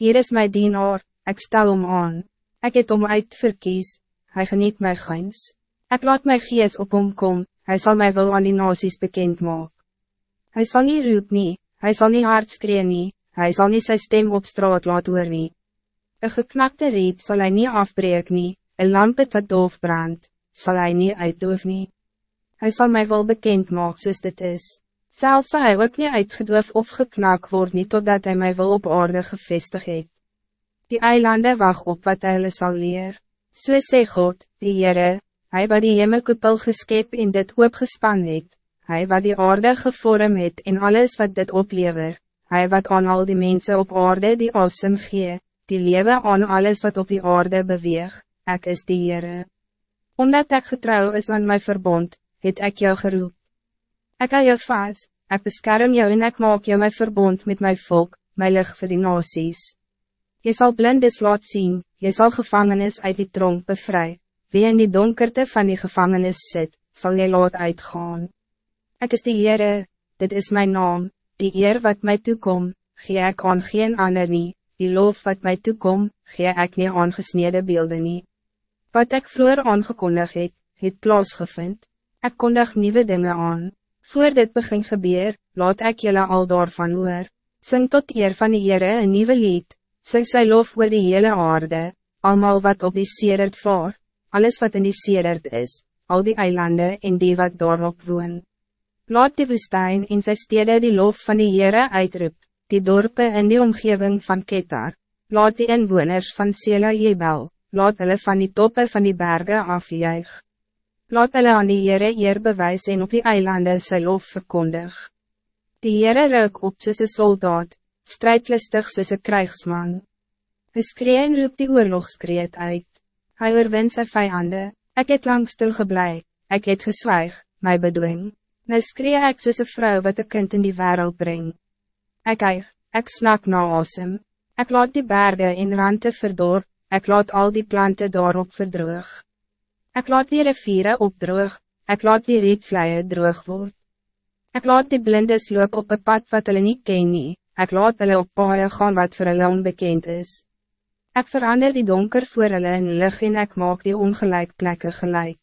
Hier is mijn dienaar, ik stel om aan. Ik het om uit verkies, hij geniet mij guns. Ik laat mijn gees op hom kom, hij zal mij wel aan die nasies bekend maken. Hij zal niet roep nie, hij zal niet hard skree nie, hij zal niet zijn stem op straat laat hoor nie. Een geknakte reed zal hij niet afbreek nie, een lampet wat doof brandt, zal hij niet uitdoof nie. Hij zal mij wel bekend maken soos dit is. Zelfs zal hij ook niet uitgedoof of geknak worden, niet totdat hij mij wel op orde gevestigd heeft. Die eilanden wacht op wat hij zal leer. So sê God, die Heere, hy wat die hemelkoepel geskep en dit oopgespan het, hy wat die aarde gevorm het en alles wat dit oplever, hy wat aan al die mensen op aarde die awesome gee, die lewe aan alles wat op die aarde beweeg, ek is die Heere. Omdat ek getrouw is aan mijn verbond, het ek jou geroep. Ik hou jou vast, ik bescherm jou en ik maak jou mijn verbond met mijn volk, mijn lig voor die nasies. Je zal blindes laat zien, je zal gevangenis uit die tronk bevry. Wie in die donkerte van die gevangenis zit, zal je laat uitgaan. Ik is die Heere, dit is mijn naam, die eer wat mij toekom, gee ik aan geen ander nie, die loof wat mij toekom, gee ik nie aan gesnede beelden nie. Wat ik vroeger aangekondigd het, het plaasgevind, ik kondig nieuwe dingen aan. Voor dit begin gebeur, laat ik jullie al daarvan hoor. Sing tot eer van die Heere een nieuwe lied, sing sy lof oor die hele aarde, almal wat op die sedert vaar, alles wat in die sedert is, al die eilanden en die wat daarop woon. Laat die woestijn in sy stede die lof van die Heere uitroep, die dorpen in die omgeving van Ketar, laat die inwoners van Sela Jebel, laat hulle van die toppen van die bergen afjuig. Laat hulle aan die Heere eer bewys en op die eilanden sy lof verkondig. Die Heere ruik op soos een soldaat, strijdlistig soos een krijgsman. Hy skree en roep die oorlogskreet uit. Hy oorwin sy vijanden, ek het lang stil geblei, ek het geswijg, my bedwing. Nou skree ek soos een vrou wat een kind in die wereld breng. Ek eig, ek snak na asem. Ek laat die bergen in rante verdor, ek laat al die planten daarop verdroog. Ik laat die riviere opdroog, ik laat die rietvleie droog word. Ik laat die blindes loop op een pad wat hulle nie ken nie, ek laat hulle op paaie gaan wat voor hulle onbekend is. Ik verander die donker voor hulle in lig en ek maak die ongelijk plekken gelijk.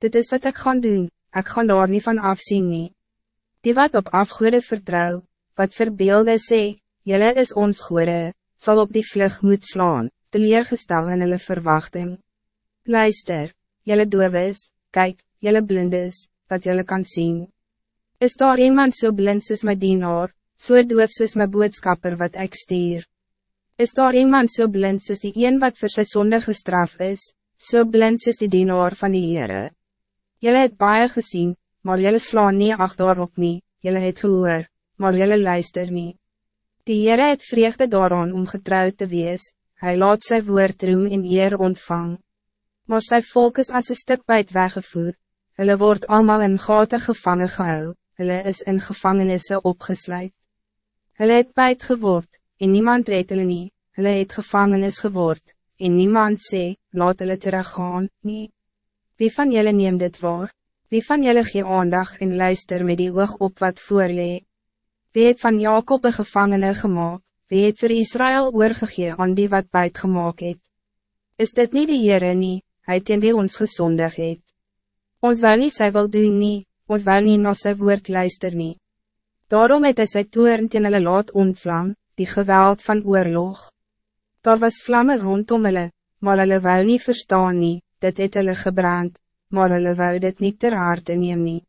Dit is wat ik gaan doen, ik ga daar niet van afzien nie. Die wat op afgoede vertrouw, wat verbeelde sê, jylle is ons goede, zal op die vlug moet slaan, teleergestel in hulle verwachting. Luister, jelle doofes, kijk, jelle blindes, wat jelle kan zien. Is daar iemand zo so blind soos my dienaar, so doof soos my boodskapper wat ek stuur? Is daar iemand zo so blind soos die een wat vir sy sonde gestraf is, so blind soos die dienaar van die Heere? Jelle het baie gezien, maar jelle slaan nie ach daarop nie, jelle het gehoor, maar jelle luister nie. Die Heere het vreugde daaraan om getrouwd te wees, hij laat sy woord roem in eer ontvang maar sy volk is as een stuk buit weggevoer, hulle word allemaal in gaten gevangen gehou, hulle is in gevangenissen opgesluit. Hulle het buit geword, en niemand red hulle nie, hulle het gevangenis geword, en niemand sê, laat hulle teruggaan, nie. Wie van jullie neem dit waar? Wie van jullie gee aandag en luister met die oog op wat voorlee? Wie het van Jacob een gevangene gemaakt? Wie het voor Israël oorgegee aan die wat buit gemaakt het? Is dit niet de Heere nie, hy teen wie ons gezondig het. Ons wil nie sy wil doen nie, ons wil nie na sy woord luister nie. Daarom het hy sy toern teen hulle laat ontvlam, die geweld van oorlog. Daar was vlammen rondom hulle, maar hulle wil nie verstaan nie, dit het hulle gebrand, maar hulle wil dit niet ter harte neem nie.